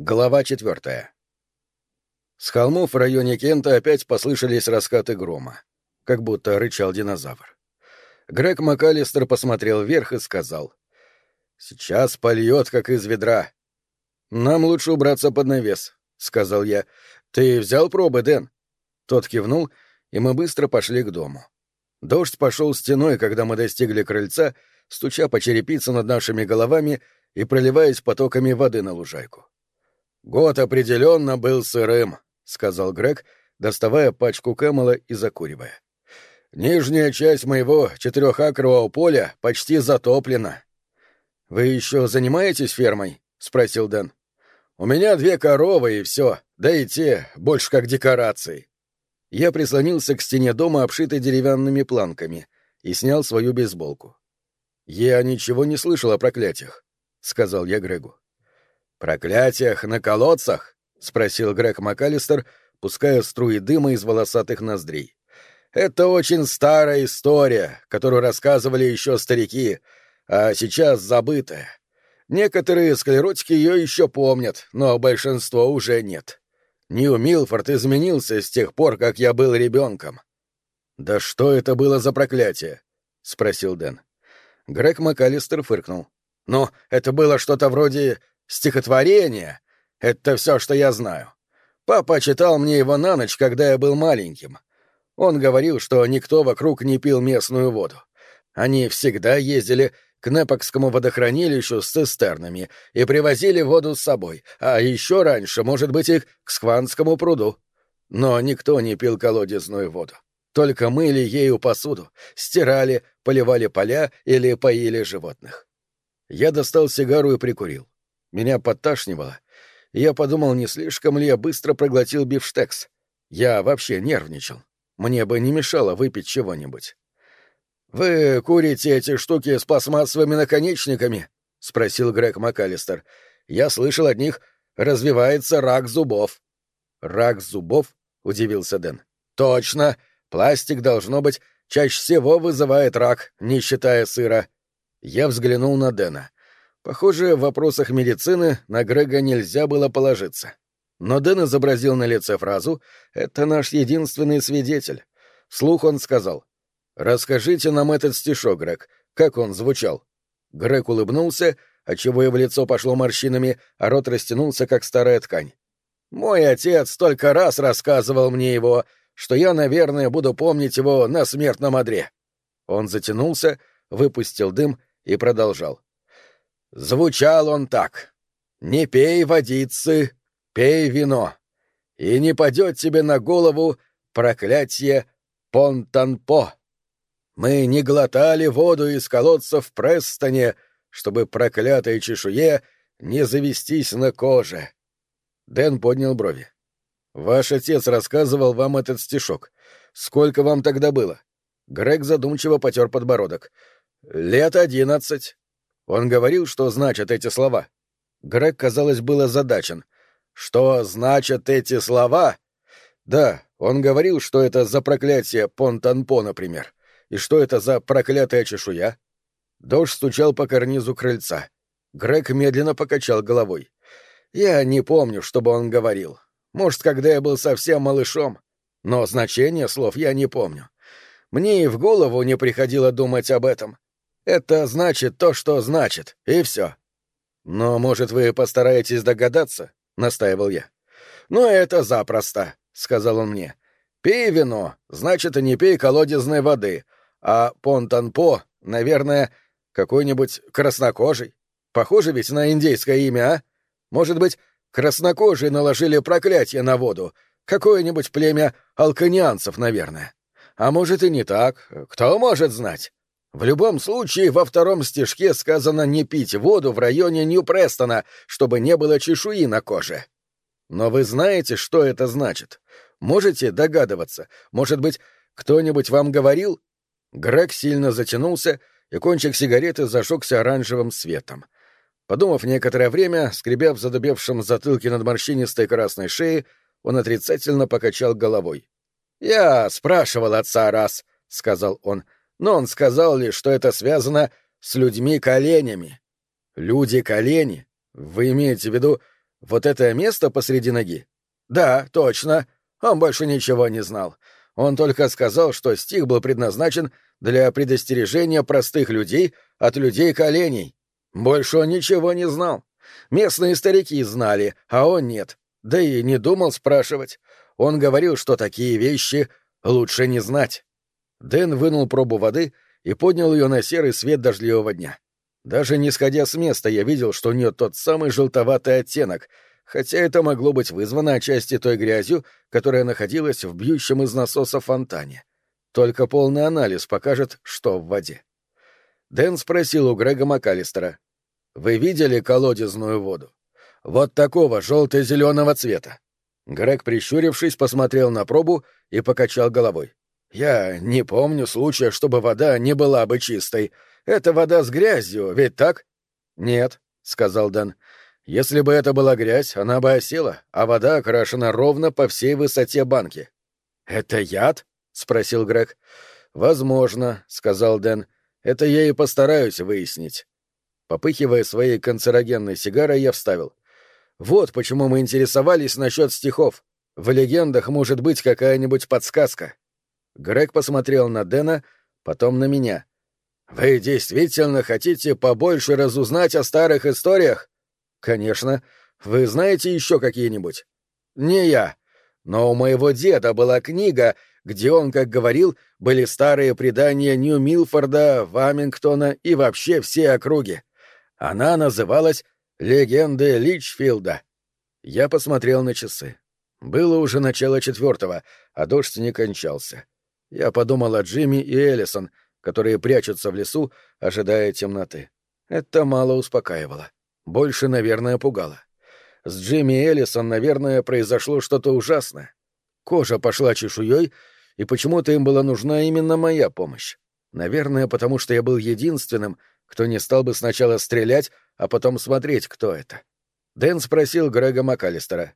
Глава четвертая. С холмов в районе Кента опять послышались раскаты грома, как будто рычал динозавр. Грег МакАлистер посмотрел вверх и сказал. «Сейчас польет, как из ведра». «Нам лучше убраться под навес», — сказал я. «Ты взял пробы, Дэн?» Тот кивнул, и мы быстро пошли к дому. Дождь пошел стеной, когда мы достигли крыльца, стуча по черепице над нашими головами и проливаясь потоками воды на лужайку. «Год определенно был сырым», — сказал Грег, доставая пачку Кэмела и закуривая. «Нижняя часть моего четырехакрового поля почти затоплена». «Вы еще занимаетесь фермой?» — спросил Дэн. «У меня две коровы и все, да и те больше как декорации». Я прислонился к стене дома, обшитой деревянными планками, и снял свою бейсболку. «Я ничего не слышал о проклятиях», — сказал я Грегу. «Проклятиях на колодцах?» — спросил Грег МакАлистер, пуская струи дыма из волосатых ноздрей. «Это очень старая история, которую рассказывали еще старики, а сейчас забытая. Некоторые склеротики ее еще помнят, но большинство уже нет. Нью Милфорд изменился с тех пор, как я был ребенком». «Да что это было за проклятие?» — спросил Дэн. Грег МакАлистер фыркнул. «Ну, это было что-то вроде Стихотворение — это все, что я знаю. Папа читал мне его на ночь, когда я был маленьким. Он говорил, что никто вокруг не пил местную воду. Они всегда ездили к Непокскому водохранилищу с цистернами и привозили воду с собой, а еще раньше, может быть, их к Скванскому пруду. Но никто не пил колодезную воду. Только мыли ею посуду, стирали, поливали поля или поили животных. Я достал сигару и прикурил. Меня подташнивало, я подумал, не слишком ли я быстро проглотил бифштекс. Я вообще нервничал. Мне бы не мешало выпить чего-нибудь. «Вы курите эти штуки с пластмассовыми наконечниками?» — спросил Грег МакАлистер. «Я слышал от них, развивается рак зубов». «Рак зубов?» — удивился Дэн. «Точно! Пластик, должно быть, чаще всего вызывает рак, не считая сыра». Я взглянул на Дэна. Похоже, в вопросах медицины на Грега нельзя было положиться. Но Дэн изобразил на лице фразу «Это наш единственный свидетель». Вслух он сказал «Расскажите нам этот стишок, Грег. Как он звучал?» Грег улыбнулся, отчего его лицо пошло морщинами, а рот растянулся, как старая ткань. «Мой отец столько раз рассказывал мне его, что я, наверное, буду помнить его на смертном одре». Он затянулся, выпустил дым и продолжал. Звучал он так. «Не пей водицы, пей вино, и не падет тебе на голову проклятие Понтанпо. Мы не глотали воду из колодца в Престоне, чтобы проклятой чешуе не завестись на коже». Дэн поднял брови. «Ваш отец рассказывал вам этот стишок. Сколько вам тогда было?» Грег задумчиво потер подбородок. «Лет одиннадцать». Он говорил, что значат эти слова. Грег, казалось, был озадачен. Что значат эти слова? Да, он говорил, что это за проклятие Понтанпо, например. И что это за проклятая чешуя? Дождь стучал по карнизу крыльца. Грег медленно покачал головой. Я не помню, чтобы он говорил. Может, когда я был совсем малышом. Но значение слов я не помню. Мне и в голову не приходило думать об этом. Это значит то, что значит, и все. Но, может, вы постараетесь догадаться? настаивал я. Ну, это запросто, сказал он мне. Пей вино, значит, и не пей колодезной воды, а понтанпо, наверное, какой-нибудь краснокожий. Похоже ведь на индейское имя, а? Может быть, краснокожие наложили проклятие на воду, какое-нибудь племя алканианцев, наверное. А может и не так, кто может знать? В любом случае, во втором стишке сказано не пить воду в районе Нью-Престона, чтобы не было чешуи на коже. Но вы знаете, что это значит? Можете догадываться? Может быть, кто-нибудь вам говорил? Грег сильно затянулся, и кончик сигареты зажегся оранжевым светом. Подумав некоторое время, скребя в задубевшем затылке над морщинистой красной шеей, он отрицательно покачал головой. «Я спрашивал отца раз», — сказал он, — но он сказал лишь, что это связано с людьми-коленями. Люди-колени? Вы имеете в виду Вот это место посреди ноги? Да, точно. Он больше ничего не знал. Он только сказал, что стих был предназначен для предостережения простых людей от людей-коленей. Больше он ничего не знал. Местные старики знали, а он нет. Да и не думал спрашивать. Он говорил, что такие вещи лучше не знать. Дэн вынул пробу воды и поднял ее на серый свет дождливого дня. Даже не сходя с места, я видел, что у нее тот самый желтоватый оттенок, хотя это могло быть вызвано отчасти той грязью, которая находилась в бьющем из насоса фонтане. Только полный анализ покажет, что в воде. Дэн спросил у Грега МакАлистера. «Вы видели колодезную воду? Вот такого желто-зеленого цвета?» Грег, прищурившись, посмотрел на пробу и покачал головой. «Я не помню случая, чтобы вода не была бы чистой. Это вода с грязью, ведь так?» «Нет», — сказал Дэн. «Если бы это была грязь, она бы осела, а вода окрашена ровно по всей высоте банки». «Это яд?» — спросил Грег. «Возможно», — сказал Дэн. «Это я и постараюсь выяснить». Попыхивая своей канцерогенной сигарой, я вставил. «Вот почему мы интересовались насчет стихов. В легендах может быть какая-нибудь подсказка». Грег посмотрел на Дэна, потом на меня. «Вы действительно хотите побольше разузнать о старых историях?» «Конечно. Вы знаете еще какие-нибудь?» «Не я. Но у моего деда была книга, где он, как говорил, были старые предания Нью-Милфорда, Вамингтона и вообще все округи. Она называлась «Легенды Личфилда». Я посмотрел на часы. Было уже начало четвертого, а дождь не кончался. Я подумал о Джимми и Эллисон, которые прячутся в лесу, ожидая темноты. Это мало успокаивало. Больше, наверное, пугало. С Джимми и Эллисон, наверное, произошло что-то ужасное. Кожа пошла чешуей, и почему-то им была нужна именно моя помощь. Наверное, потому что я был единственным, кто не стал бы сначала стрелять, а потом смотреть, кто это. Дэн спросил Грега МакАлистера.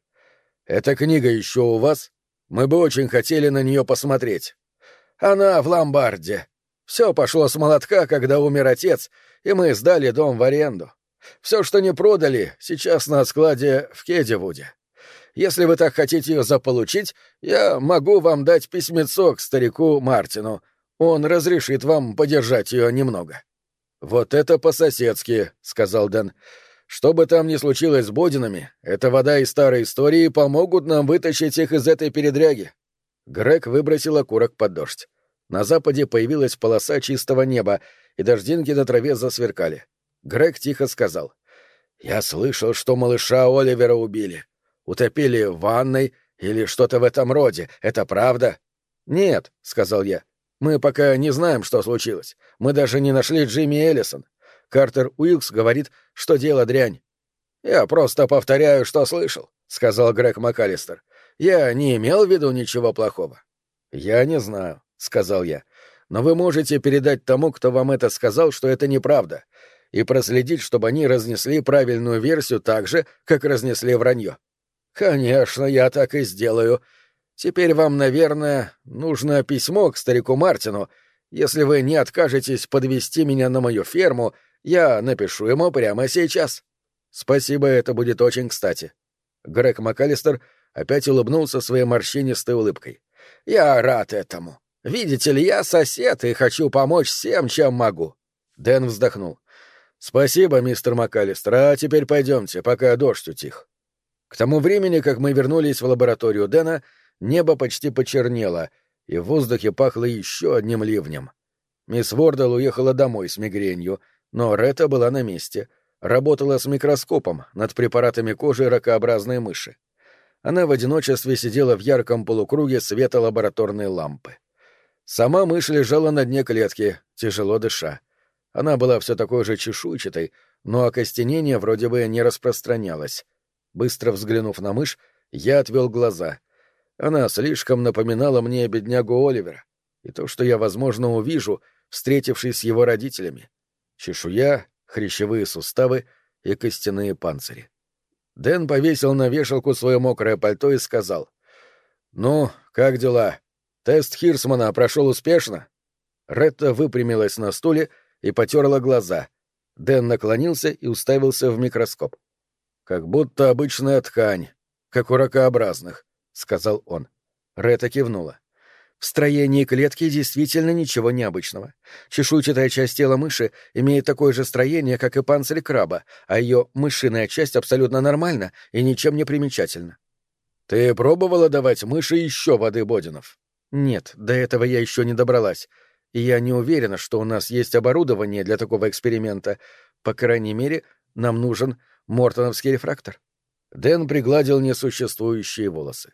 «Эта книга еще у вас? Мы бы очень хотели на нее посмотреть». Она в ломбарде. Все пошло с молотка, когда умер отец, и мы сдали дом в аренду. Все, что не продали, сейчас на складе в Кедивуде. Если вы так хотите ее заполучить, я могу вам дать письмецо к старику Мартину. Он разрешит вам подержать ее немного. Вот это по-соседски, сказал Дэн. Что бы там ни случилось с Бодинами, эта вода и старые истории помогут нам вытащить их из этой передряги. Грег выбросил окурок под дождь. На западе появилась полоса чистого неба, и дождинки на траве засверкали. Грег тихо сказал. «Я слышал, что малыша Оливера убили. Утопили в ванной или что-то в этом роде. Это правда?» «Нет», — сказал я. «Мы пока не знаем, что случилось. Мы даже не нашли Джимми Эллисон. Картер Уилкс говорит, что дело дрянь». «Я просто повторяю, что слышал», — сказал Грег МакАлистер. Я не имел в виду ничего плохого. Я не знаю, сказал я. Но вы можете передать тому, кто вам это сказал, что это неправда, и проследить, чтобы они разнесли правильную версию так же, как разнесли вранье. Конечно, я так и сделаю. Теперь вам, наверное, нужно письмо к старику Мартину. Если вы не откажетесь подвести меня на мою ферму, я напишу ему прямо сейчас. Спасибо, это будет очень кстати. Грег МакАлистер опять улыбнулся своей морщинистой улыбкой. «Я рад этому. Видите ли, я сосед и хочу помочь всем, чем могу». Дэн вздохнул. «Спасибо, мистер МакАлистер, а теперь пойдемте, пока дождь утих». К тому времени, как мы вернулись в лабораторию Дэна, небо почти почернело, и в воздухе пахло еще одним ливнем. Мисс Вордал уехала домой с мигренью, но Ретта была на месте, работала с микроскопом над препаратами кожи ракообразной мыши она в одиночестве сидела в ярком полукруге света лабораторной лампы. Сама мышь лежала на дне клетки, тяжело дыша. Она была все такой же чешуйчатой, но окостенение вроде бы не распространялось. Быстро взглянув на мышь, я отвел глаза. Она слишком напоминала мне беднягу Оливера и то, что я, возможно, увижу, встретившись с его родителями. Чешуя, хрящевые суставы и костяные панцири. Дэн повесил на вешалку свое мокрое пальто и сказал. «Ну, как дела? Тест Хирсмана прошел успешно?» Ретта выпрямилась на стуле и потерла глаза. Дэн наклонился и уставился в микроскоп. Как будто обычная ткань, как у ракообразных, — сказал он. Рета кивнула. В строении клетки действительно ничего необычного. Чешуйчатая часть тела мыши имеет такое же строение, как и панцирь краба, а ее мышиная часть абсолютно нормальна и ничем не примечательна. «Ты пробовала давать мыши еще воды Бодинов?» «Нет, до этого я еще не добралась. И я не уверена, что у нас есть оборудование для такого эксперимента. По крайней мере, нам нужен мортоновский рефрактор». Дэн пригладил несуществующие волосы.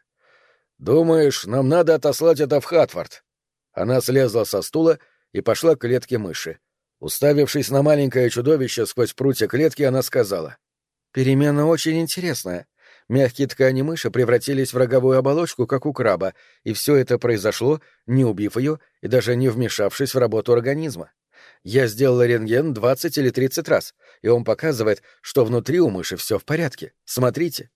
«Думаешь, нам надо отослать это в Хатфорд?» Она слезла со стула и пошла к клетке мыши. Уставившись на маленькое чудовище сквозь прутья клетки, она сказала. «Перемена очень интересная. Мягкие ткани мыши превратились в роговую оболочку, как у краба, и все это произошло, не убив ее и даже не вмешавшись в работу организма. Я сделала рентген 20 или 30 раз, и он показывает, что внутри у мыши все в порядке. Смотрите».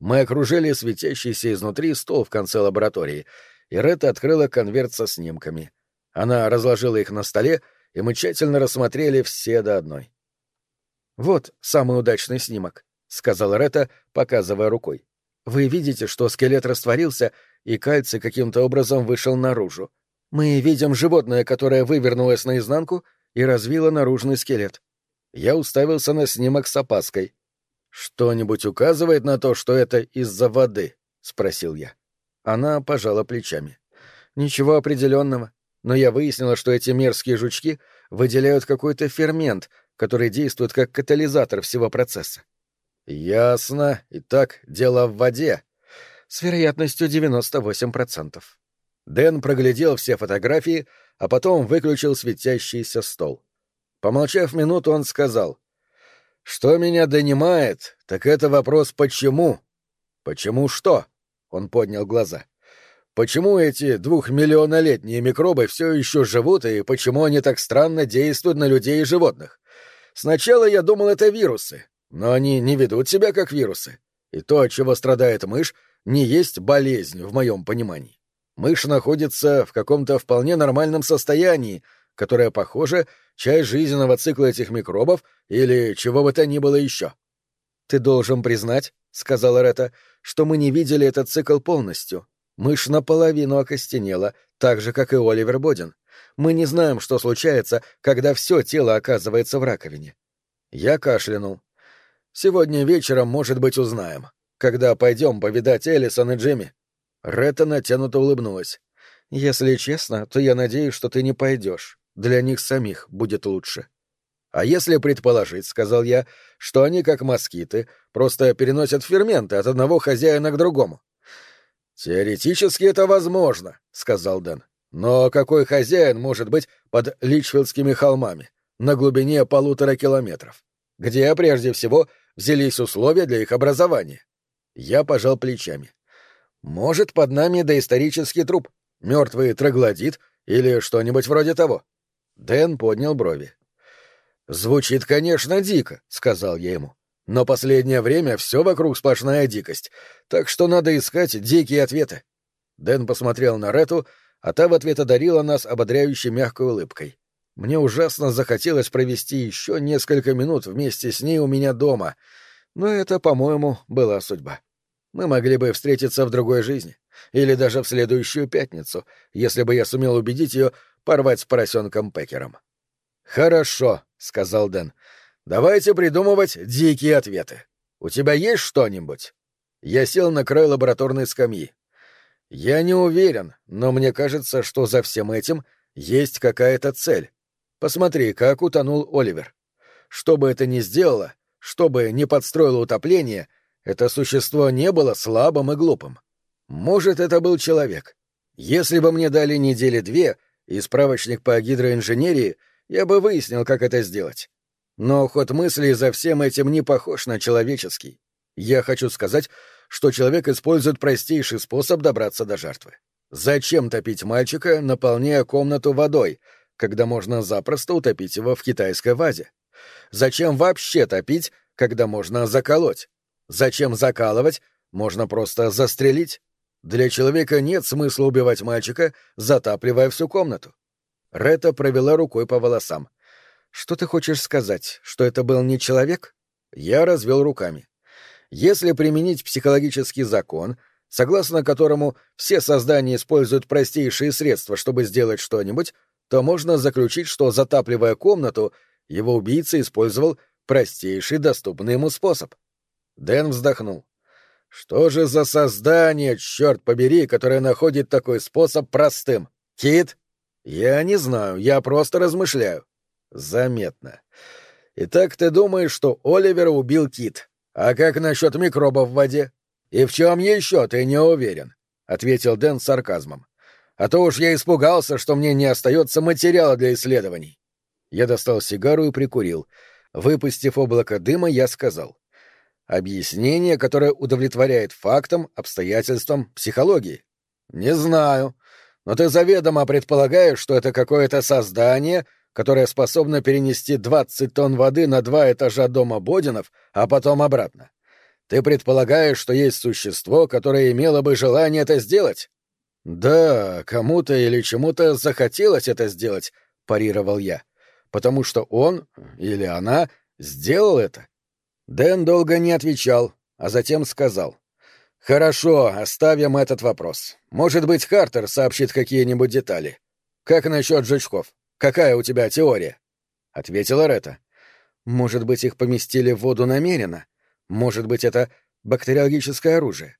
Мы окружили светящийся изнутри стол в конце лаборатории, и Ретта открыла конверт со снимками. Она разложила их на столе, и мы тщательно рассмотрели все до одной. «Вот самый удачный снимок», — сказала Ретта, показывая рукой. «Вы видите, что скелет растворился, и кальций каким-то образом вышел наружу. Мы видим животное, которое вывернулось наизнанку и развило наружный скелет. Я уставился на снимок с опаской. «Что-нибудь указывает на то, что это из-за воды?» — спросил я. Она пожала плечами. «Ничего определенного. Но я выяснила, что эти мерзкие жучки выделяют какой-то фермент, который действует как катализатор всего процесса». «Ясно. Итак, дело в воде». «С вероятностью 98%. Дэн проглядел все фотографии, а потом выключил светящийся стол. Помолчав минуту, он сказал — что меня донимает, так это вопрос «почему?». «Почему что?» — он поднял глаза. «Почему эти двухмиллионолетние микробы все еще живут, и почему они так странно действуют на людей и животных? Сначала я думал, это вирусы, но они не ведут себя как вирусы. И то, от чего страдает мышь, не есть болезнь в моем понимании. Мышь находится в каком-то вполне нормальном состоянии, которое, похоже, часть жизненного цикла этих микробов или чего бы то ни было еще. «Ты должен признать», — сказала Рета, — «что мы не видели этот цикл полностью. Мышь наполовину окостенела, так же, как и Оливер Бодин. Мы не знаем, что случается, когда все тело оказывается в раковине». Я кашлянул. «Сегодня вечером, может быть, узнаем. Когда пойдем повидать Эллисон и Джимми». Рета натянуто улыбнулась. «Если честно, то я надеюсь, что ты не пойдешь. Для них самих будет лучше. А если предположить, — сказал я, — что они, как москиты, просто переносят ферменты от одного хозяина к другому? Теоретически это возможно, — сказал Дэн. Но какой хозяин может быть под Личфилдскими холмами, на глубине полутора километров? Где, прежде всего, взялись условия для их образования? Я пожал плечами. Может, под нами доисторический труп, мертвый троглодит или что-нибудь вроде того. Дэн поднял брови. «Звучит, конечно, дико», — сказал я ему. «Но последнее время все вокруг сплошная дикость, так что надо искать дикие ответы». Дэн посмотрел на Рету, а та в ответ одарила нас ободряющей мягкой улыбкой. Мне ужасно захотелось провести еще несколько минут вместе с ней у меня дома, но это, по-моему, была судьба. Мы могли бы встретиться в другой жизни, или даже в следующую пятницу, если бы я сумел убедить ее порвать с поросенком Пекером. «Хорошо», — сказал Дэн. «Давайте придумывать дикие ответы. У тебя есть что-нибудь?» Я сел на край лабораторной скамьи. «Я не уверен, но мне кажется, что за всем этим есть какая-то цель. Посмотри, как утонул Оливер. Что бы это ни сделало, что бы ни подстроило утопление, это существо не было слабым и глупым. Может, это был человек. Если бы мне дали недели две, и справочник по гидроинженерии, я бы выяснил, как это сделать. Но ход мысли за всем этим не похож на человеческий. Я хочу сказать, что человек использует простейший способ добраться до жертвы. Зачем топить мальчика, наполняя комнату водой, когда можно запросто утопить его в китайской вазе? Зачем вообще топить, когда можно заколоть? Зачем закалывать? Можно просто застрелить. Для человека нет смысла убивать мальчика, затапливая всю комнату. Рета провела рукой по волосам. «Что ты хочешь сказать? Что это был не человек?» Я развел руками. Если применить психологический закон, согласно которому все создания используют простейшие средства, чтобы сделать что-нибудь, то можно заключить, что, затапливая комнату, его убийца использовал простейший доступный ему способ. Дэн вздохнул. Что же за создание, черт побери, которое находит такой способ простым? Кит? Я не знаю, я просто размышляю. Заметно. Итак, ты думаешь, что Оливера убил Кит? А как насчет микробов в воде? И в чем еще ты не уверен? ответил Дэн с сарказмом. А то уж я испугался, что мне не остается материала для исследований. Я достал сигару и прикурил. Выпустив облако дыма, я сказал. Объяснение, которое удовлетворяет фактам, обстоятельствам, психологии. Не знаю. Но ты заведомо предполагаешь, что это какое-то создание, которое способно перенести 20 тонн воды на два этажа дома Бодинов, а потом обратно. Ты предполагаешь, что есть существо, которое имело бы желание это сделать? Да, кому-то или чему-то захотелось это сделать, парировал я. Потому что он или она сделал это. Дэн долго не отвечал, а затем сказал. «Хорошо, оставим этот вопрос. Может быть, Картер сообщит какие-нибудь детали. Как насчет жучков? Какая у тебя теория?» Ответила Рета. «Может быть, их поместили в воду намеренно? Может быть, это бактериологическое оружие?»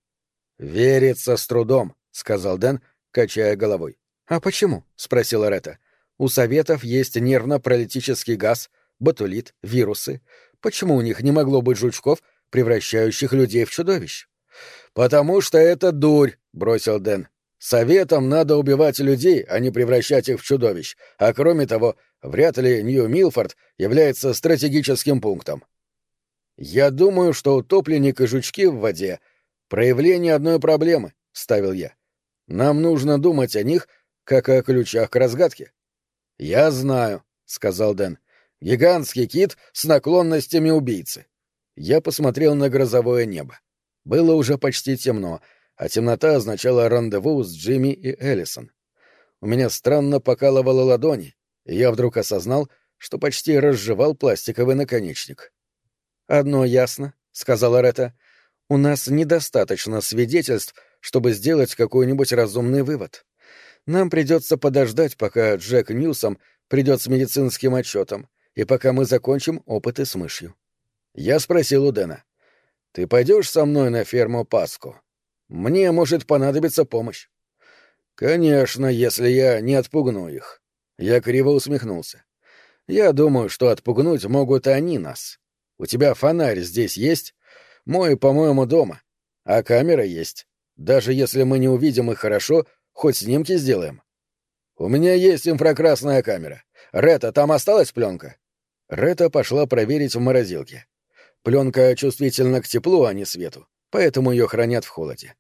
«Верится с трудом», — сказал Дэн, качая головой. «А почему?» — спросила Рета. «У советов есть нервно-паралитический газ, ботулит, вирусы. Почему у них не могло быть жучков, превращающих людей в чудовищ? «Потому что это дурь», — бросил Дэн. «Советам надо убивать людей, а не превращать их в чудовищ. А кроме того, вряд ли Нью-Милфорд является стратегическим пунктом». «Я думаю, что утопленник и жучки в воде — проявление одной проблемы», — ставил я. «Нам нужно думать о них, как о ключах к разгадке». «Я знаю», — сказал Дэн. Гигантский кит с наклонностями убийцы. Я посмотрел на грозовое небо. Было уже почти темно, а темнота означала рандеву с Джимми и Эллисон. У меня странно покалывало ладони, и я вдруг осознал, что почти разжевал пластиковый наконечник. «Одно ясно», — сказала Ретта. «У нас недостаточно свидетельств, чтобы сделать какой-нибудь разумный вывод. Нам придется подождать, пока Джек Ньюсом придет с медицинским отчетом, и пока мы закончим опыты с мышью. Я спросил у Дэна. «Ты пойдешь со мной на ферму Паску? Мне может понадобиться помощь». «Конечно, если я не отпугну их». Я криво усмехнулся. «Я думаю, что отпугнуть могут они нас. У тебя фонарь здесь есть? Мой, по-моему, дома. А камера есть. Даже если мы не увидим их хорошо, хоть снимки сделаем». «У меня есть инфракрасная камера. Рета, там осталась пленка?» Рета пошла проверить в морозилке. Пленка чувствительна к теплу, а не свету, поэтому ее хранят в холоде.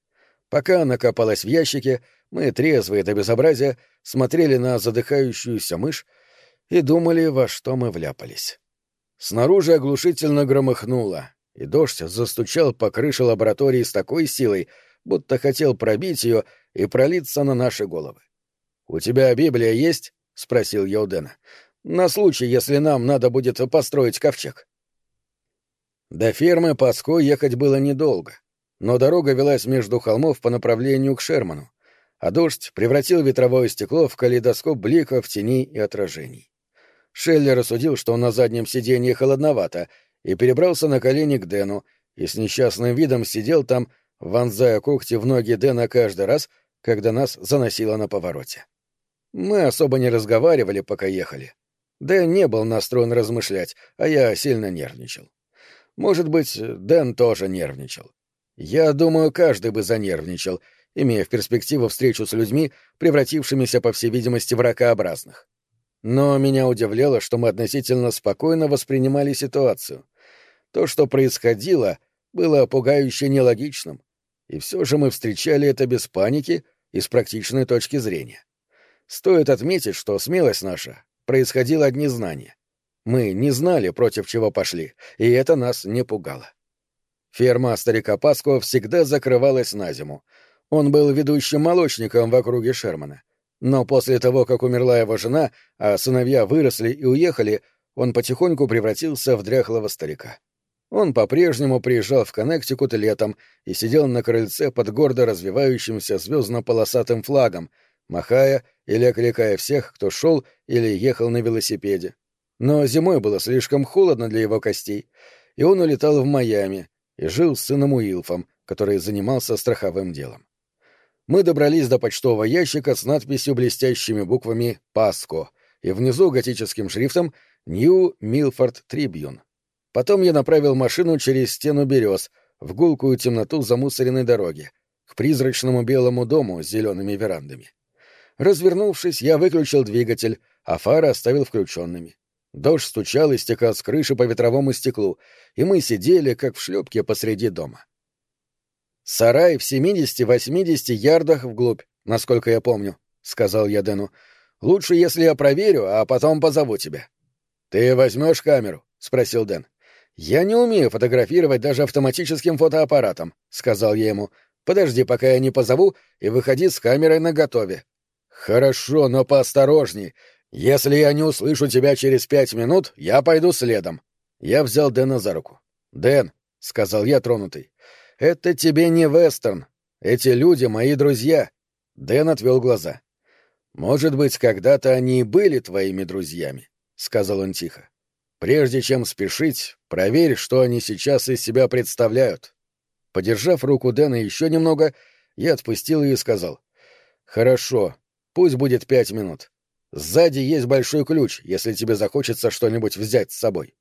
Пока она копалась в ящике, мы, трезвые до безобразия, смотрели на задыхающуюся мышь и думали, во что мы вляпались. Снаружи оглушительно громыхнуло, и дождь застучал по крыше лаборатории с такой силой, будто хотел пробить ее и пролиться на наши головы. «У тебя Библия есть?» — спросил я у Дэна на случай, если нам надо будет построить ковчег. До фермы Паско ехать было недолго, но дорога велась между холмов по направлению к Шерману, а дождь превратил ветровое стекло в калейдоскоп бликов, теней и отражений. Шелли рассудил, что на заднем сиденье холодновато, и перебрался на колени к Дэну, и с несчастным видом сидел там, вонзая когти в ноги Дэна каждый раз, когда нас заносило на повороте. Мы особо не разговаривали, пока ехали. Дэн не был настроен размышлять, а я сильно нервничал. Может быть, Дэн тоже нервничал. Я думаю, каждый бы занервничал, имея в перспективу встречу с людьми, превратившимися, по всей видимости, в ракообразных. Но меня удивляло, что мы относительно спокойно воспринимали ситуацию. То, что происходило, было пугающе нелогичным, и все же мы встречали это без паники и с практичной точки зрения. Стоит отметить, что смелость наша происходило от незнания. Мы не знали, против чего пошли, и это нас не пугало. Ферма старика Паско всегда закрывалась на зиму. Он был ведущим молочником в округе Шермана. Но после того, как умерла его жена, а сыновья выросли и уехали, он потихоньку превратился в дряхлого старика. Он по-прежнему приезжал в Коннектикут летом и сидел на крыльце под гордо развивающимся звездно-полосатым флагом, махая или окликая всех, кто шел или ехал на велосипеде. Но зимой было слишком холодно для его костей, и он улетал в Майами и жил с сыном Уилфом, который занимался страховым делом. Мы добрались до почтового ящика с надписью блестящими буквами «Паско» и внизу готическим шрифтом «Нью Милфорд Трибьюн». Потом я направил машину через стену берез в гулкую темноту замусоренной дороги, к призрачному белому дому с зелеными верандами. Развернувшись, я выключил двигатель, а фары оставил включенными. Дождь стучал и стекал с крыши по ветровому стеклу, и мы сидели, как в шлепке посреди дома. «Сарай в семидесяти-восьмидесяти ярдах вглубь, насколько я помню», — сказал я Дэну. «Лучше, если я проверю, а потом позову тебя». «Ты возьмешь камеру?» — спросил Дэн. «Я не умею фотографировать даже автоматическим фотоаппаратом», — сказал я ему. «Подожди, пока я не позову, и выходи с камерой наготове». «Хорошо, но поосторожней. Если я не услышу тебя через пять минут, я пойду следом». Я взял Дэна за руку. «Дэн», — сказал я, тронутый, — «это тебе не вестерн. Эти люди — мои друзья». Дэн отвел глаза. «Может быть, когда-то они и были твоими друзьями», — сказал он тихо. Прежде чем спешить, проверь, что они сейчас из себя представляют. Подержав руку Дэна еще немного, я отпустил ее и сказал. «Хорошо, пусть будет пять минут. Сзади есть большой ключ, если тебе захочется что-нибудь взять с собой».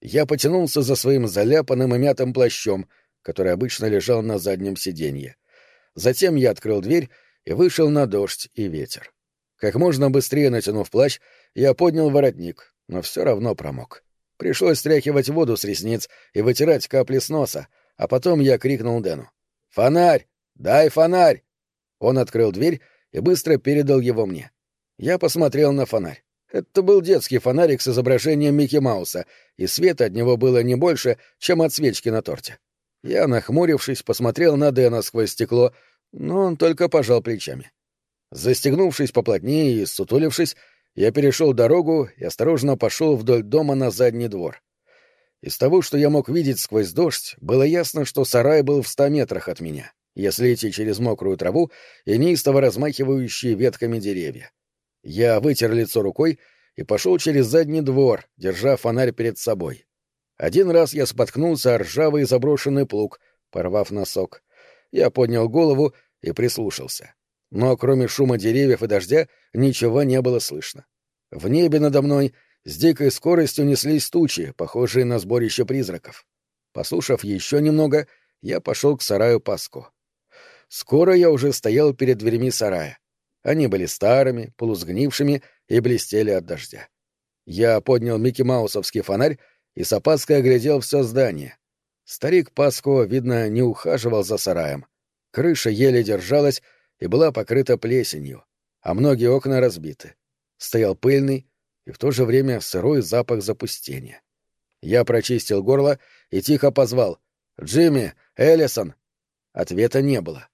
Я потянулся за своим заляпанным и мятым плащом, который обычно лежал на заднем сиденье. Затем я открыл дверь и вышел на дождь и ветер. Как можно быстрее натянув плащ, я поднял воротник, но все равно промок. Пришлось стряхивать воду с ресниц и вытирать капли с носа, а потом я крикнул Дэну. «Фонарь! Дай фонарь!» Он открыл дверь и быстро передал его мне. Я посмотрел на фонарь. Это был детский фонарик с изображением Микки Мауса, и света от него было не больше, чем от свечки на торте. Я, нахмурившись, посмотрел на Дэна сквозь стекло, но он только пожал плечами. Застегнувшись поплотнее и сутулившись, я перешел дорогу и осторожно пошел вдоль дома на задний двор. Из того, что я мог видеть сквозь дождь, было ясно, что сарай был в ста метрах от меня, если идти через мокрую траву и неистово размахивающие ветками деревья. Я вытер лицо рукой и пошел через задний двор, держа фонарь перед собой. Один раз я споткнулся о ржавый заброшенный плуг, порвав носок. Я поднял голову и прислушался но кроме шума деревьев и дождя ничего не было слышно. В небе надо мной с дикой скоростью неслись тучи, похожие на сборище призраков. Послушав еще немного, я пошел к сараю Паско. Скоро я уже стоял перед дверьми сарая. Они были старыми, полусгнившими и блестели от дождя. Я поднял Микки Маусовский фонарь и с опаской оглядел все здание. Старик Паско, видно, не ухаживал за сараем. Крыша еле держалась, и была покрыта плесенью, а многие окна разбиты. Стоял пыльный и в то же время сырой запах запустения. Я прочистил горло и тихо позвал «Джимми! Эллисон!» Ответа не было.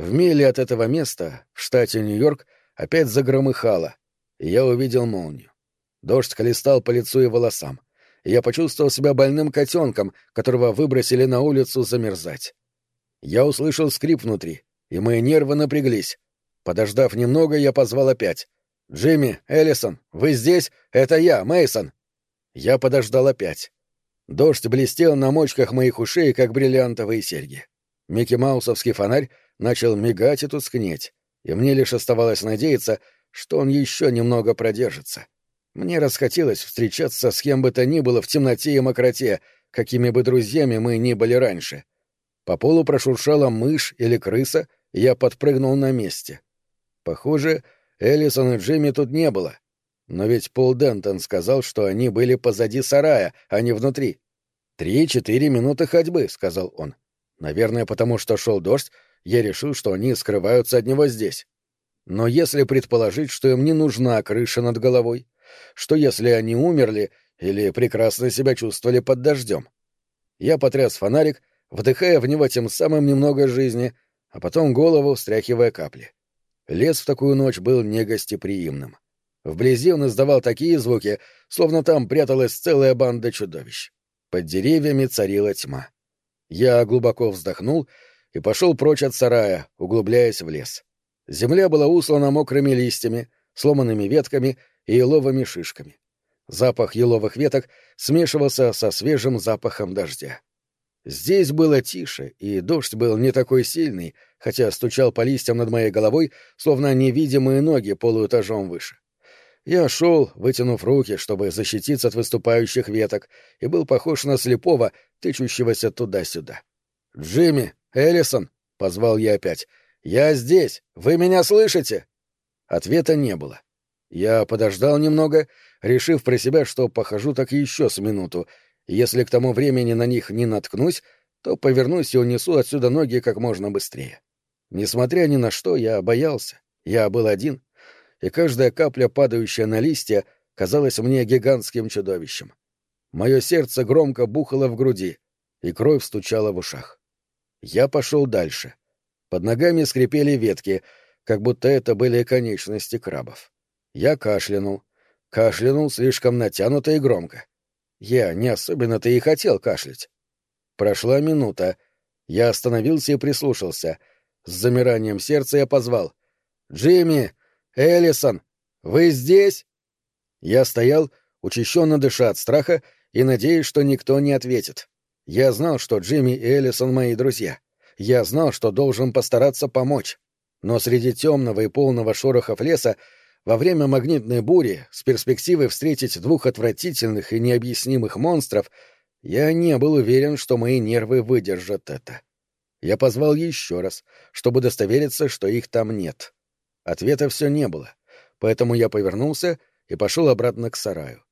В миле от этого места, в штате Нью-Йорк, опять загромыхало, и я увидел молнию. Дождь хлестал по лицу и волосам, и я почувствовал себя больным котенком, которого выбросили на улицу замерзать. Я услышал скрип внутри, и мои нервы напряглись. Подождав немного, я позвал опять. «Джимми, Эллисон, вы здесь? Это я, Мейсон. Я подождал опять. Дождь блестел на мочках моих ушей, как бриллиантовые серьги. Микки Маусовский фонарь начал мигать и тускнеть, и мне лишь оставалось надеяться, что он еще немного продержится. Мне расхотелось встречаться с кем бы то ни было в темноте и мокроте, какими бы друзьями мы ни были раньше. По полу прошуршала мышь или крыса — я подпрыгнул на месте. Похоже, Эллисон и Джимми тут не было. Но ведь Пол Дентон сказал, что они были позади сарая, а не внутри. «Три-четыре минуты ходьбы», — сказал он. «Наверное, потому что шел дождь, я решил, что они скрываются от него здесь. Но если предположить, что им не нужна крыша над головой, что если они умерли или прекрасно себя чувствовали под дождем? Я потряс фонарик, вдыхая в него тем самым немного жизни — а потом голову, стряхивая капли. Лес в такую ночь был негостеприимным. Вблизи он издавал такие звуки, словно там пряталась целая банда чудовищ. Под деревьями царила тьма. Я глубоко вздохнул и пошел прочь от сарая, углубляясь в лес. Земля была услана мокрыми листьями, сломанными ветками и еловыми шишками. Запах еловых веток смешивался со свежим запахом дождя. Здесь было тише, и дождь был не такой сильный, хотя стучал по листьям над моей головой, словно невидимые ноги полуэтажом выше. Я шел, вытянув руки, чтобы защититься от выступающих веток, и был похож на слепого, тычущегося туда-сюда. «Джимми! Эллисон!» — позвал я опять. «Я здесь! Вы меня слышите?» Ответа не было. Я подождал немного, решив про себя, что похожу так еще с минуту, если к тому времени на них не наткнусь, то повернусь и унесу отсюда ноги как можно быстрее. Несмотря ни на что, я боялся. Я был один, и каждая капля, падающая на листья, казалась мне гигантским чудовищем. Мое сердце громко бухало в груди, и кровь стучала в ушах. Я пошел дальше. Под ногами скрипели ветки, как будто это были конечности крабов. Я кашлянул. Кашлянул слишком натянуто и громко. Я не особенно-то и хотел кашлять. Прошла минута. Я остановился и прислушался. С замиранием сердца я позвал. «Джимми! Эллисон! Вы здесь?» Я стоял, учащенно дыша от страха, и надеясь, что никто не ответит. Я знал, что Джимми и Эллисон мои друзья. Я знал, что должен постараться помочь. Но среди темного и полного шорохов леса, во время магнитной бури, с перспективой встретить двух отвратительных и необъяснимых монстров, я не был уверен, что мои нервы выдержат это. Я позвал еще раз, чтобы удостовериться, что их там нет. Ответа все не было, поэтому я повернулся и пошел обратно к сараю.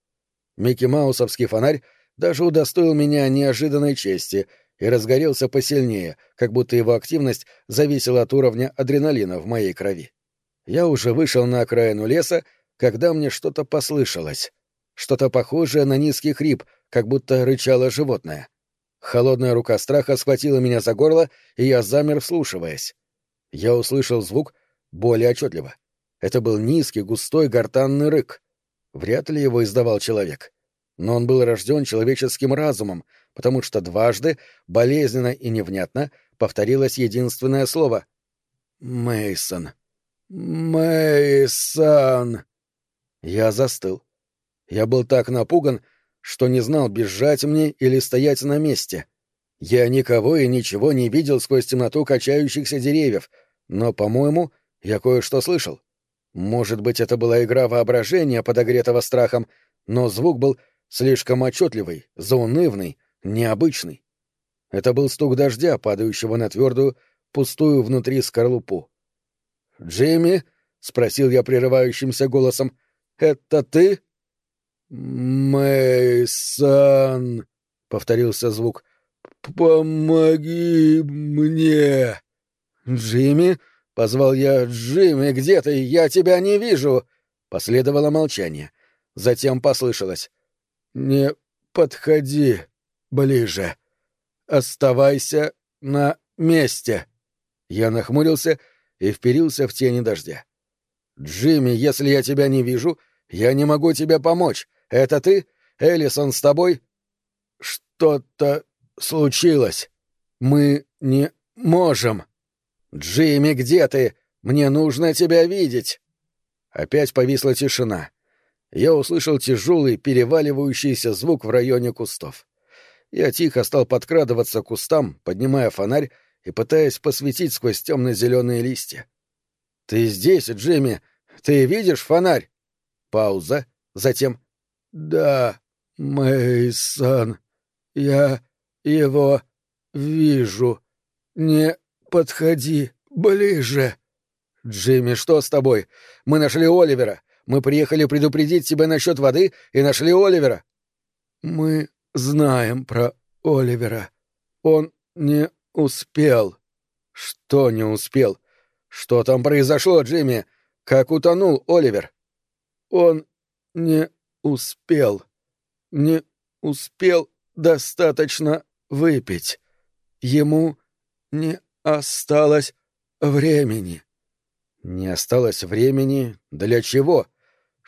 Микки Маусовский фонарь даже удостоил меня неожиданной чести и разгорелся посильнее, как будто его активность зависела от уровня адреналина в моей крови. Я уже вышел на окраину леса, когда мне что-то послышалось. Что-то похожее на низкий хрип, как будто рычало животное. Холодная рука страха схватила меня за горло, и я замер, вслушиваясь. Я услышал звук более отчетливо. Это был низкий, густой, гортанный рык. Вряд ли его издавал человек. Но он был рожден человеческим разумом, потому что дважды, болезненно и невнятно, повторилось единственное слово. Мейсон. Мейсон. Я застыл. Я был так напуган, что не знал, бежать мне или стоять на месте. Я никого и ничего не видел сквозь темноту качающихся деревьев, но, по-моему, я кое-что слышал. Может быть, это была игра воображения, подогретого страхом, но звук был слишком отчетливый, заунывный, необычный. Это был стук дождя, падающего на твердую, пустую внутри скорлупу. «Джимми?» — спросил я прерывающимся голосом. «Это ты?» «Мэйсон!» — повторился звук. «Помоги мне!» «Джимми?» Позвал я «Джимми, где ты? Я тебя не вижу!» Последовало молчание. Затем послышалось. «Не подходи ближе. Оставайся на месте». Я нахмурился и вперился в тени дождя. «Джимми, если я тебя не вижу, я не могу тебе помочь. Это ты? Эллисон с тобой?» «Что-то случилось. Мы не можем». «Джимми, где ты? Мне нужно тебя видеть!» Опять повисла тишина. Я услышал тяжелый, переваливающийся звук в районе кустов. Я тихо стал подкрадываться к кустам, поднимая фонарь и пытаясь посветить сквозь темно-зеленые листья. «Ты здесь, Джимми? Ты видишь фонарь?» Пауза. Затем «Да, Мэйсон, я его вижу. Не «Подходи ближе!» «Джимми, что с тобой? Мы нашли Оливера. Мы приехали предупредить тебя насчет воды и нашли Оливера». «Мы знаем про Оливера. Он не успел». «Что не успел? Что там произошло, Джимми? Как утонул Оливер?» «Он не успел. Не успел достаточно выпить. Ему не осталось времени. Не осталось времени для чего?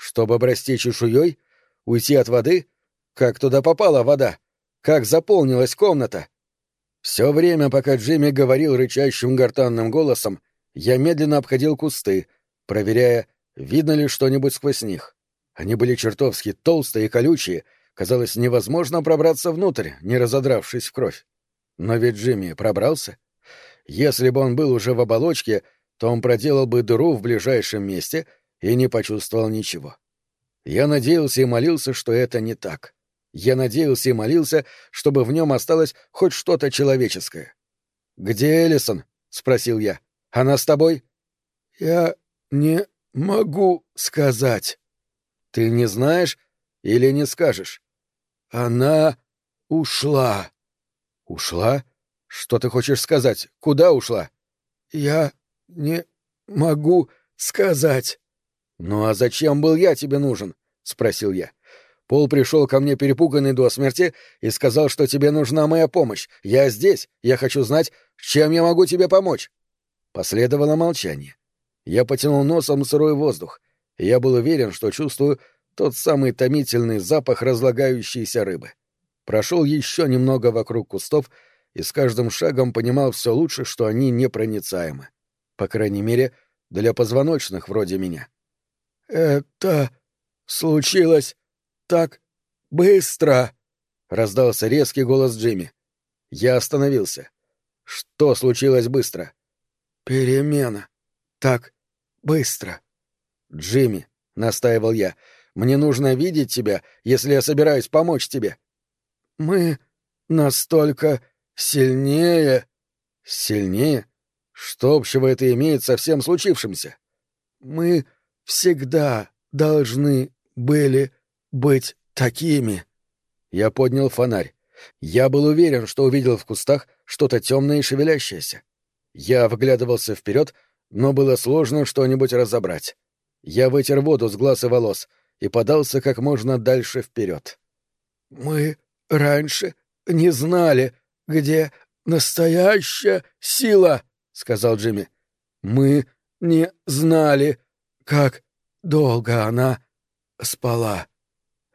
Чтобы обрасти чешуей? Уйти от воды? Как туда попала вода? Как заполнилась комната? Все время, пока Джимми говорил рычащим гортанным голосом, я медленно обходил кусты, проверяя, видно ли что-нибудь сквозь них. Они были чертовски толстые и колючие, казалось невозможно пробраться внутрь, не разодравшись в кровь. Но ведь Джимми пробрался. Если бы он был уже в оболочке, то он проделал бы дыру в ближайшем месте и не почувствовал ничего. Я надеялся и молился, что это не так. Я надеялся и молился, чтобы в нем осталось хоть что-то человеческое. «Где Эллисон?» — спросил я. «Она с тобой?» «Я не могу сказать». «Ты не знаешь или не скажешь?» «Она ушла». «Ушла? Что ты хочешь сказать? Куда ушла?» «Я не могу сказать». «Ну а зачем был я тебе нужен?» — спросил я. Пол пришел ко мне перепуганный до смерти и сказал, что тебе нужна моя помощь. Я здесь, я хочу знать, чем я могу тебе помочь. Последовало молчание. Я потянул носом сырой воздух, я был уверен, что чувствую тот самый томительный запах разлагающейся рыбы. Прошел еще немного вокруг кустов и с каждым шагом понимал все лучше, что они непроницаемы. По крайней мере, для позвоночных вроде меня. «Это случилось так быстро!» — раздался резкий голос Джимми. Я остановился. «Что случилось быстро?» «Перемена. Так быстро». «Джимми», — настаивал я, — «мне нужно видеть тебя, если я собираюсь помочь тебе». «Мы настолько сильнее...» «Сильнее? Что общего это имеет со всем случившимся?» «Мы всегда должны были быть такими. Я поднял фонарь. Я был уверен, что увидел в кустах что-то темное и шевелящееся. Я вглядывался вперед, но было сложно что-нибудь разобрать. Я вытер воду с глаз и волос и подался как можно дальше вперед. Мы раньше не знали, где настоящая сила, сказал Джимми. Мы не знали, как долго она спала.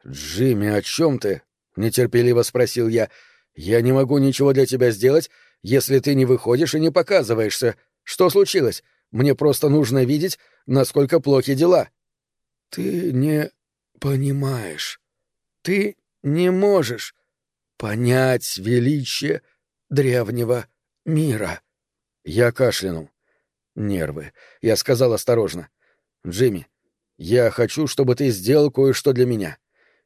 «Джимми, о чем ты?» — нетерпеливо спросил я. «Я не могу ничего для тебя сделать, если ты не выходишь и не показываешься. Что случилось? Мне просто нужно видеть, насколько плохи дела». «Ты не понимаешь. Ты не можешь понять величие древнего мира». Я кашлянул. Нервы. Я сказал осторожно. «Джимми, я хочу, чтобы ты сделал кое-что для меня.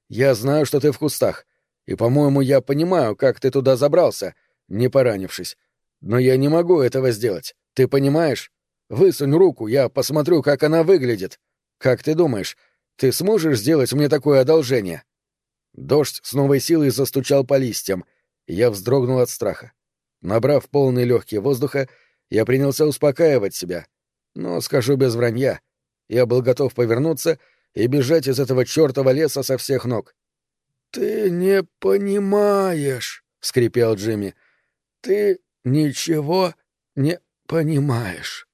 Я знаю, что ты в кустах, и, по-моему, я понимаю, как ты туда забрался, не поранившись. Но я не могу этого сделать. Ты понимаешь? Высунь руку, я посмотрю, как она выглядит. Как ты думаешь, ты сможешь сделать мне такое одолжение?» Дождь с новой силой застучал по листьям, и я вздрогнул от страха. Набрав полные легкие воздуха, я принялся успокаивать себя. Но, скажу без вранья, я был готов повернуться и бежать из этого чертова леса со всех ног. «Ты не понимаешь», — скрипел Джимми. «Ты ничего не понимаешь».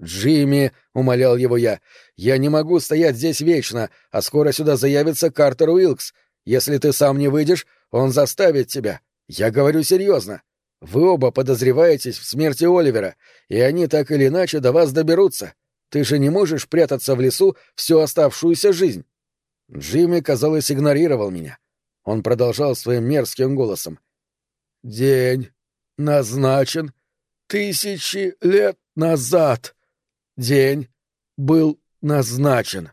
«Джимми», — умолял его я, — «я не могу стоять здесь вечно, а скоро сюда заявится Картер Уилкс. Если ты сам не выйдешь, он заставит тебя. Я говорю серьезно. Вы оба подозреваетесь в смерти Оливера, и они так или иначе до вас доберутся. Ты же не можешь прятаться в лесу всю оставшуюся жизнь. Джимми, казалось, игнорировал меня. Он продолжал своим мерзким голосом. «День назначен тысячи лет назад. День был назначен».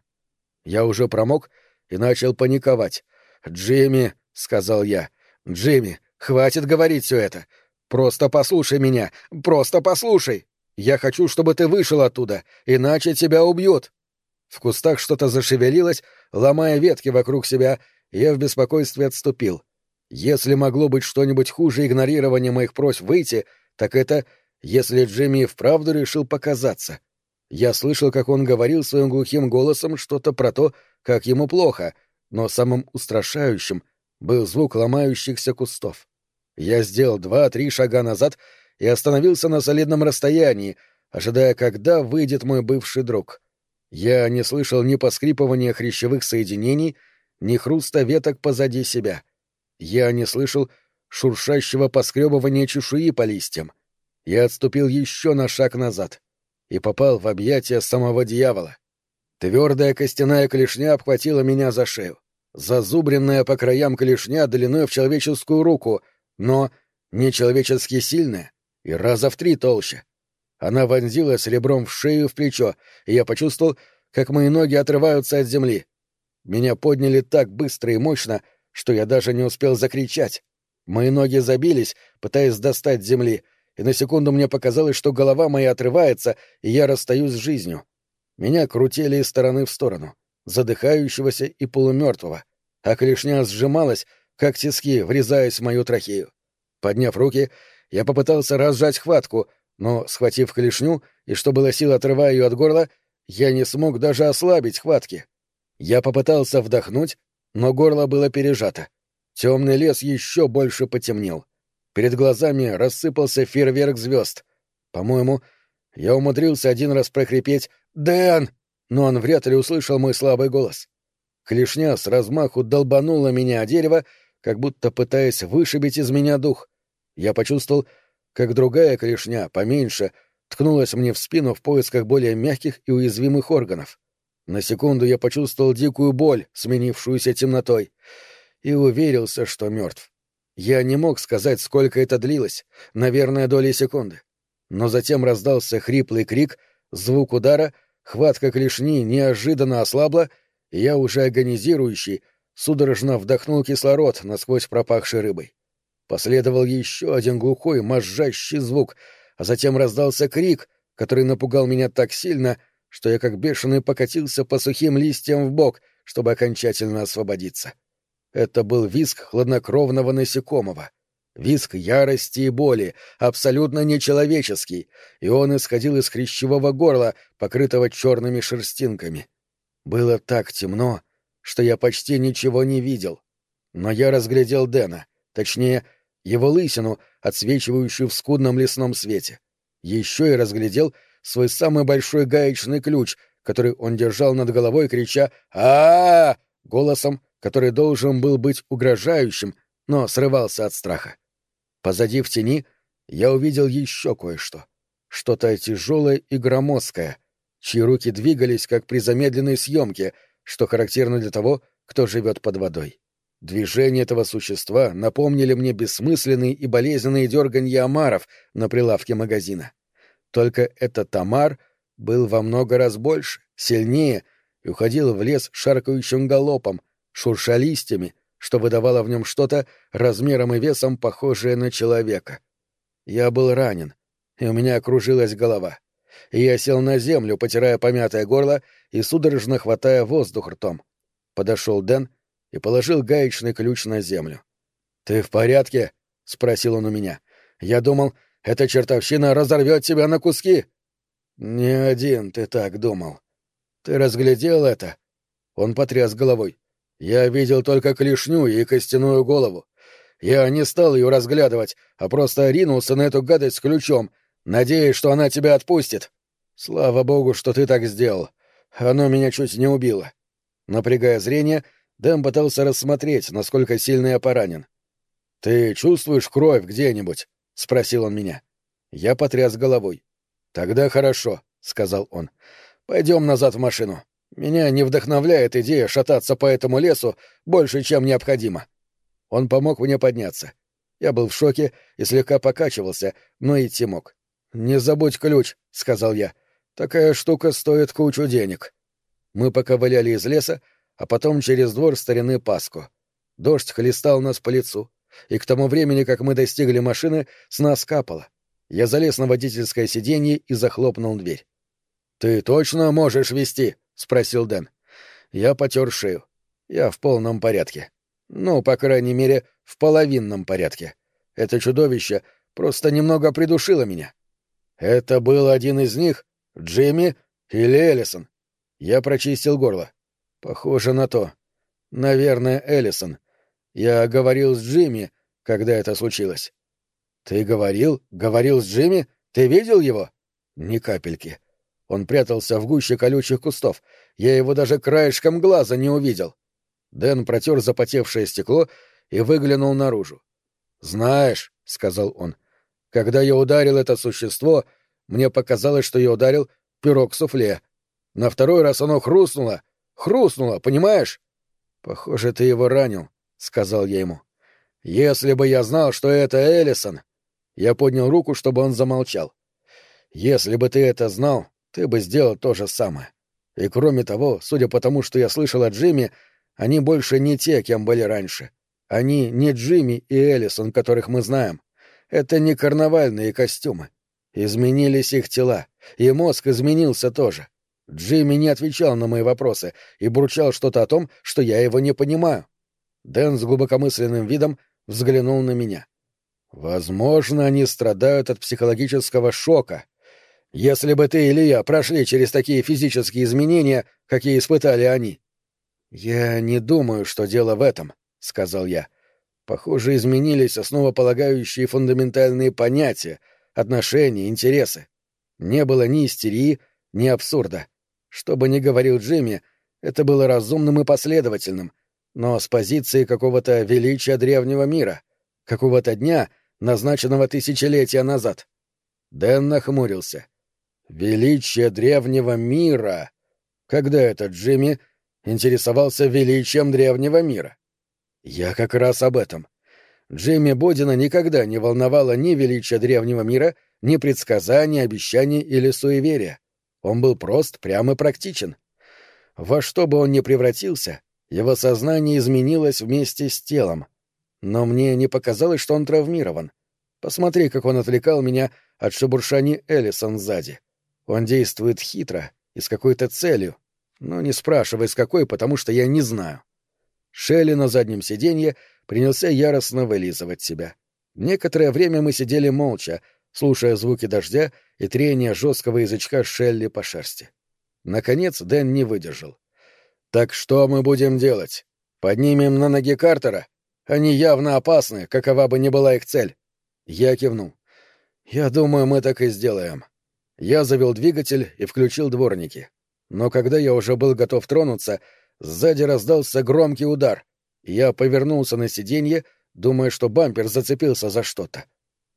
Я уже промок и начал паниковать. «Джимми», — сказал я, — «Джимми, хватит говорить все это. Просто послушай меня, просто послушай». Я хочу, чтобы ты вышел оттуда, иначе тебя убьют. В кустах что-то зашевелилось, ломая ветки вокруг себя, я в беспокойстве отступил. Если могло быть что-нибудь хуже игнорирования моих просьб выйти, так это если Джимми вправду решил показаться. Я слышал, как он говорил своим глухим голосом что-то про то, как ему плохо, но самым устрашающим был звук ломающихся кустов. Я сделал два-три шага назад и остановился на солидном расстоянии, ожидая, когда выйдет мой бывший друг. Я не слышал ни поскрипывания хрящевых соединений, ни хруста веток позади себя. Я не слышал шуршащего поскребывания чешуи по листьям. Я отступил еще на шаг назад и попал в объятия самого дьявола. Твердая костяная клешня обхватила меня за шею. Зазубренная по краям клешня длиной в человеческую руку, но нечеловечески сильная и раза в три толще. Она вонзилась ребром в шею в плечо, и я почувствовал, как мои ноги отрываются от земли. Меня подняли так быстро и мощно, что я даже не успел закричать. Мои ноги забились, пытаясь достать земли, и на секунду мне показалось, что голова моя отрывается, и я расстаюсь с жизнью. Меня крутили из стороны в сторону, задыхающегося и полумертвого, а клешня сжималась, как тиски, врезаясь в мою трахею. Подняв руки, я попытался разжать хватку, но, схватив клешню и, что было сил, отрывая ее от горла, я не смог даже ослабить хватки. Я попытался вдохнуть, но горло было пережато. Темный лес еще больше потемнел. Перед глазами рассыпался фейерверк звезд. По-моему, я умудрился один раз прохрипеть «Дэн!», но он вряд ли услышал мой слабый голос. Клешня с размаху долбанула меня о дерево, как будто пытаясь вышибить из меня дух. Я почувствовал, как другая клешня, поменьше, ткнулась мне в спину в поисках более мягких и уязвимых органов. На секунду я почувствовал дикую боль, сменившуюся темнотой, и уверился, что мертв. Я не мог сказать, сколько это длилось, наверное, доли секунды. Но затем раздался хриплый крик, звук удара, хватка клешни неожиданно ослабла, и я уже агонизирующий, судорожно вдохнул кислород насквозь пропахшей рыбой. Последовал еще один глухой, мозжащий звук, а затем раздался крик, который напугал меня так сильно, что я как бешеный покатился по сухим листьям в бок, чтобы окончательно освободиться. Это был виск хладнокровного насекомого. Виск ярости и боли, абсолютно нечеловеческий, и он исходил из хрящевого горла, покрытого черными шерстинками. Было так темно, что я почти ничего не видел. Но я разглядел Дэна, точнее, его лысину, отсвечивающую в скудном лесном свете. Еще и разглядел свой самый большой гаечный ключ, который он держал над головой, крича а, -а, -а голосом, который должен был быть угрожающим, но срывался от страха. Позади в тени я увидел еще кое-что. Что-то тяжелое и громоздкое, чьи руки двигались, как при замедленной съемке, что характерно для того, кто живет под водой. Движения этого существа напомнили мне бессмысленные и болезненные дерганья омаров на прилавке магазина. Только этот Тамар был во много раз больше, сильнее и уходил в лес шаркающим галопом, шурша листьями, что выдавало в нем что-то размером и весом похожее на человека. Я был ранен, и у меня окружилась голова. И я сел на землю, потирая помятое горло и судорожно хватая воздух ртом. Подошел Дэн и положил гаечный ключ на землю. «Ты в порядке?» — спросил он у меня. «Я думал, эта чертовщина разорвет тебя на куски. Не один ты так думал. Ты разглядел это? Он потряс головой. Я видел только клешню и костяную голову. Я не стал ее разглядывать, а просто ринулся на эту гадость с ключом, надеясь, что она тебя отпустит. Слава богу, что ты так сделал. Оно меня чуть не убило. Напрягая зрение, Дэм пытался рассмотреть, насколько сильно я поранен. «Ты чувствуешь кровь где-нибудь?» — спросил он меня. Я потряс головой. «Тогда хорошо», — сказал он. «Пойдем назад в машину. Меня не вдохновляет идея шататься по этому лесу больше, чем необходимо». Он помог мне подняться. Я был в шоке и слегка покачивался, но идти мог. «Не забудь ключ», — сказал я. «Такая штука стоит кучу денег». Мы поковыляли из леса, а потом через двор старины Паску. Дождь хлестал нас по лицу и к тому времени, как мы достигли машины, с нас капало. Я залез на водительское сиденье и захлопнул дверь. «Ты точно можешь вести?» — спросил Дэн. Я потер шею. Я в полном порядке. Ну, по крайней мере, в половинном порядке. Это чудовище просто немного придушило меня. Это был один из них, Джимми или Эллисон. Я прочистил горло. Похоже на то. Наверное, Эллисон. Я говорил с Джимми, когда это случилось. Ты говорил? Говорил с Джимми? Ты видел его? Ни капельки. Он прятался в гуще колючих кустов. Я его даже краешком глаза не увидел. Дэн протер запотевшее стекло и выглянул наружу. «Знаешь», — сказал он, — «когда я ударил это существо, мне показалось, что я ударил пирог суфле. На второй раз оно хрустнуло. Хрустнуло, понимаешь?» «Похоже, ты его ранил», — сказал я ему. «Если бы я знал, что это Эллисон...» Я поднял руку, чтобы он замолчал. «Если бы ты это знал, ты бы сделал то же самое. И кроме того, судя по тому, что я слышал от Джимми, они больше не те, кем были раньше. Они не Джимми и Эллисон, которых мы знаем. Это не карнавальные костюмы. Изменились их тела, и мозг изменился тоже. Джимми не отвечал на мои вопросы и бурчал что-то о том, что я его не понимаю. Дэн с глубокомысленным видом взглянул на меня. Возможно, они страдают от психологического шока. Если бы ты или я прошли через такие физические изменения, какие испытали они. Я не думаю, что дело в этом, сказал я. Похоже, изменились основополагающие фундаментальные понятия, отношения, интересы. Не было ни истерии, ни абсурда. Что бы ни говорил Джимми, это было разумным и последовательным, но с позиции какого-то величия древнего мира, какого-то дня, назначенного тысячелетия назад. Дэн нахмурился. «Величие древнего мира!» Когда этот Джимми интересовался величием древнего мира? Я как раз об этом. Джимми Бодина никогда не волновало ни величие древнего мира, ни предсказания, обещаний или суеверия. Он был прост, прям и практичен. Во что бы он ни превратился, его сознание изменилось вместе с телом. Но мне не показалось, что он травмирован. Посмотри, как он отвлекал меня от шебуршани Эллисон сзади. Он действует хитро и с какой-то целью. Но не спрашивай, с какой, потому что я не знаю. Шелли на заднем сиденье принялся яростно вылизывать себя. Некоторое время мы сидели молча, слушая звуки дождя и трение жесткого язычка Шелли по шерсти. Наконец Дэн не выдержал. «Так что мы будем делать? Поднимем на ноги Картера? Они явно опасны, какова бы ни была их цель». Я кивнул. «Я думаю, мы так и сделаем». Я завел двигатель и включил дворники. Но когда я уже был готов тронуться, сзади раздался громкий удар. Я повернулся на сиденье, думая, что бампер зацепился за что-то.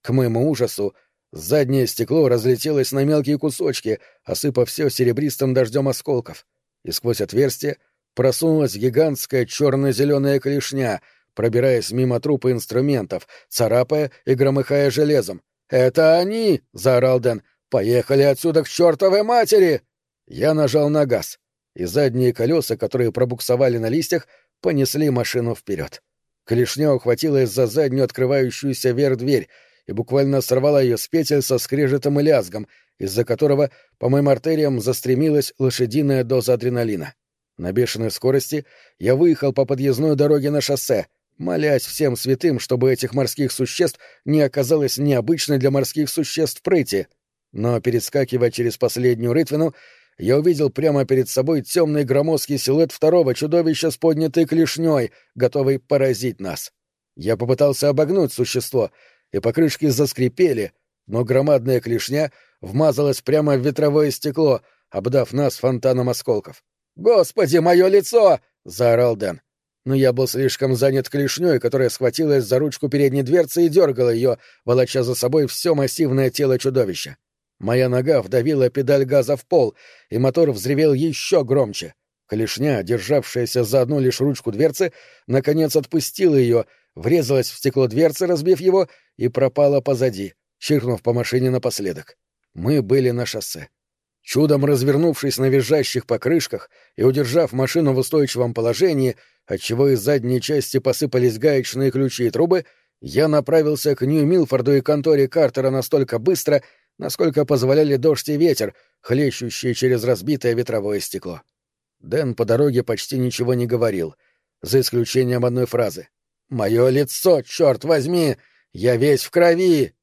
К моему ужасу, заднее стекло разлетелось на мелкие кусочки, осыпав все серебристым дождем осколков, и сквозь отверстие просунулась гигантская черно-зеленая клешня, пробираясь мимо трупа инструментов, царапая и громыхая железом. «Это они!» — заорал Дэн. «Поехали отсюда к чертовой матери!» Я нажал на газ, и задние колеса, которые пробуксовали на листьях, понесли машину вперед. Клешня ухватилась за заднюю открывающуюся вверх дверь и буквально сорвала ее с петель со скрежетом и лязгом, из-за которого по моим артериям застремилась лошадиная доза адреналина. На бешеной скорости я выехал по подъездной дороге на шоссе, молясь всем святым, чтобы этих морских существ не оказалось необычной для морских существ прыти. Но, перескакивая через последнюю рытвину, я увидел прямо перед собой темный громоздкий силуэт второго чудовища с поднятой клешней, готовый поразить нас. Я попытался обогнуть существо, и покрышки заскрипели, но громадная клешня вмазалась прямо в ветровое стекло, обдав нас фонтаном осколков. «Господи, мое лицо!» — заорал Дэн. Но я был слишком занят клешней, которая схватилась за ручку передней дверцы и дергала ее, волоча за собой все массивное тело чудовища. Моя нога вдавила педаль газа в пол, и мотор взревел еще громче. Клешня, державшаяся за одну лишь ручку дверцы, наконец отпустила ее, врезалась в стекло дверцы, разбив его, и пропала позади, чиркнув по машине напоследок. Мы были на шоссе. Чудом развернувшись на визжащих покрышках и удержав машину в устойчивом положении, отчего из задней части посыпались гаечные ключи и трубы, я направился к Нью-Милфорду и конторе Картера настолько быстро, насколько позволяли дождь и ветер, хлещущие через разбитое ветровое стекло. Дэн по дороге почти ничего не говорил, за исключением одной фразы. «Мое лицо, черт возьми! Я весь в крови!»